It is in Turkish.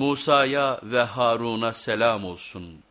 Musa'ya ve Harun'a selam olsun.''